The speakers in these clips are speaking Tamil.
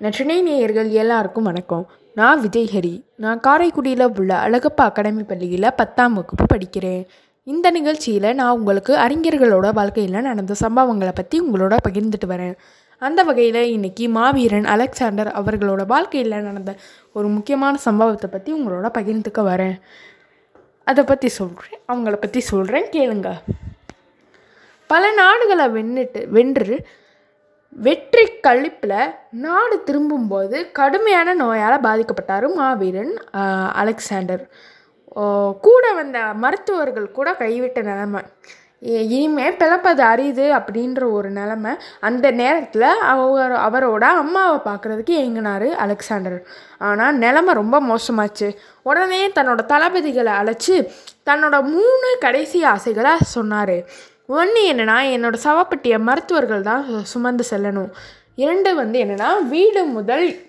நற்றினை நேயர்கள் எல்லாருக்கும் வணக்கம். நான் விஜய் ஹரி. நான் காரைக்குடியில் உள்ள அழகப்பா அகாடமி பள்ளியில் பத்தாம் வகுப்பு படிக்கிறேன். இந்த நிகழ்ச்சியில் நான் உங்களுக்கு அறிஞர்களோட வாழ்க்கையில் நடந்த சம்பவங்களை பற்றி உங்களோட பகிர்ந்துட்டு வரேன். அந்த வகையில் இன்றைக்கி மாவீரன் அலெக்சாண்டர் அவர்களோட வாழ்க்கையில் நடந்த ஒரு முக்கியமான சம்பவத்தை பற்றி உங்களோட பகிர்ந்துக்க வரேன். அதை பற்றி சொல்கிறேன் அவங்கள பற்றி சொல்கிறேன் கேளுங்க. பல நாடுகளை வென்னுட்டு வென்று வெற்றி கழிப்பில் நாடு திரும்பும்போது கடுமையான நோயால் பாதிக்கப்பட்டார் மாவீரன் அலெக்சாண்டர். கூட வந்த மருத்துவர்கள் கூட கைவிட்ட நிலமை. இனிமே பிழப்பது அரியுது அப்படின்ற ஒரு நிலமை. அந்த நேரத்தில் அவர் அவரோட அம்மாவை பார்க்குறதுக்கு இயங்கினார் அலெக்சாண்டர். ஆனால் நிலமை ரொம்ப மோசமாச்சு. உடனே தன்னோட தளபதிகளை அழைச்சி தன்னோட மூணு கடைசி ஆசைகளை சொன்னார். ஒன்று என்னென்னா என்னோட சவப்பட்டியை மருத்துவர்கள் தான் சு- சுமந்து செல்லணும். இரண்டு வந்து என்னென்னா வீடு முதல்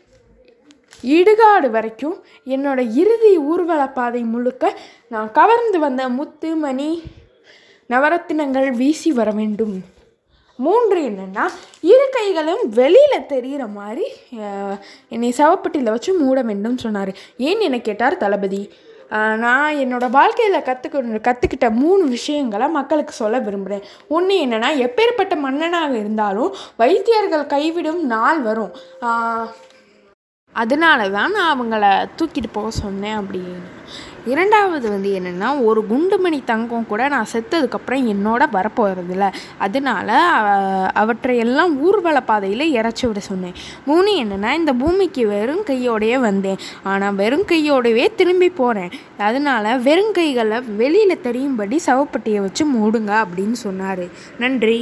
இடுகாடு வரைக்கும் என்னோடய இறுதி ஊர்வலப்பாதை பாதை முழுக்க நான் கவர்ந்து வந்த முத்து மணி நவரத்தினங்கள் வீசி வர வேண்டும். மூன்று என்னென்னா இரு கைகளும் வெளியில் தெரிகிற மாதிரி என்னை சவப்பட்டியில் வச்சு மூட வேண்டும் சொன்னார். ஏன் என கேட்டார் தளபதி? நான் என்னோடய வாழ்க்கையில் கற்றுக்க கற்றுக்கிட்ட மூணு விஷயங்களை மக்களுக்கு சொல்ல விரும்புகிறேன் ஒன்று என்னென்னா எப்பேற்பட்ட மன்னனாக இருந்தாலும் வைத்தியர்கள் கைவிடும் நாள் வரும். அதனால தான் நான் அவங்கள தூக்கிட்டு போக சொன்னேன் அப்படின்னு. இரண்டாவது வந்து என்னென்னா ஒரு குண்டுமணி தங்கம் கூட நான் செத்ததுக்கப்புறம் என்னோட வரப்போகிறதில்ல அதனால அவற்றையெல்லாம் ஊர்வல பாதையில் இறச்சி விட சொன்னேன். மூணு என்னென்னா இந்த பூமிக்கு வெறும் கையோடையே வந்தேன். ஆனால் வெறும் கையோடவே திரும்பி போகிறேன் அதனால வெறும் கைகளை வெளியில் தெரியும்படி சவப்பட்டியை வச்சு மூடுங்க அப்படின்னு சொன்னார். நன்றி.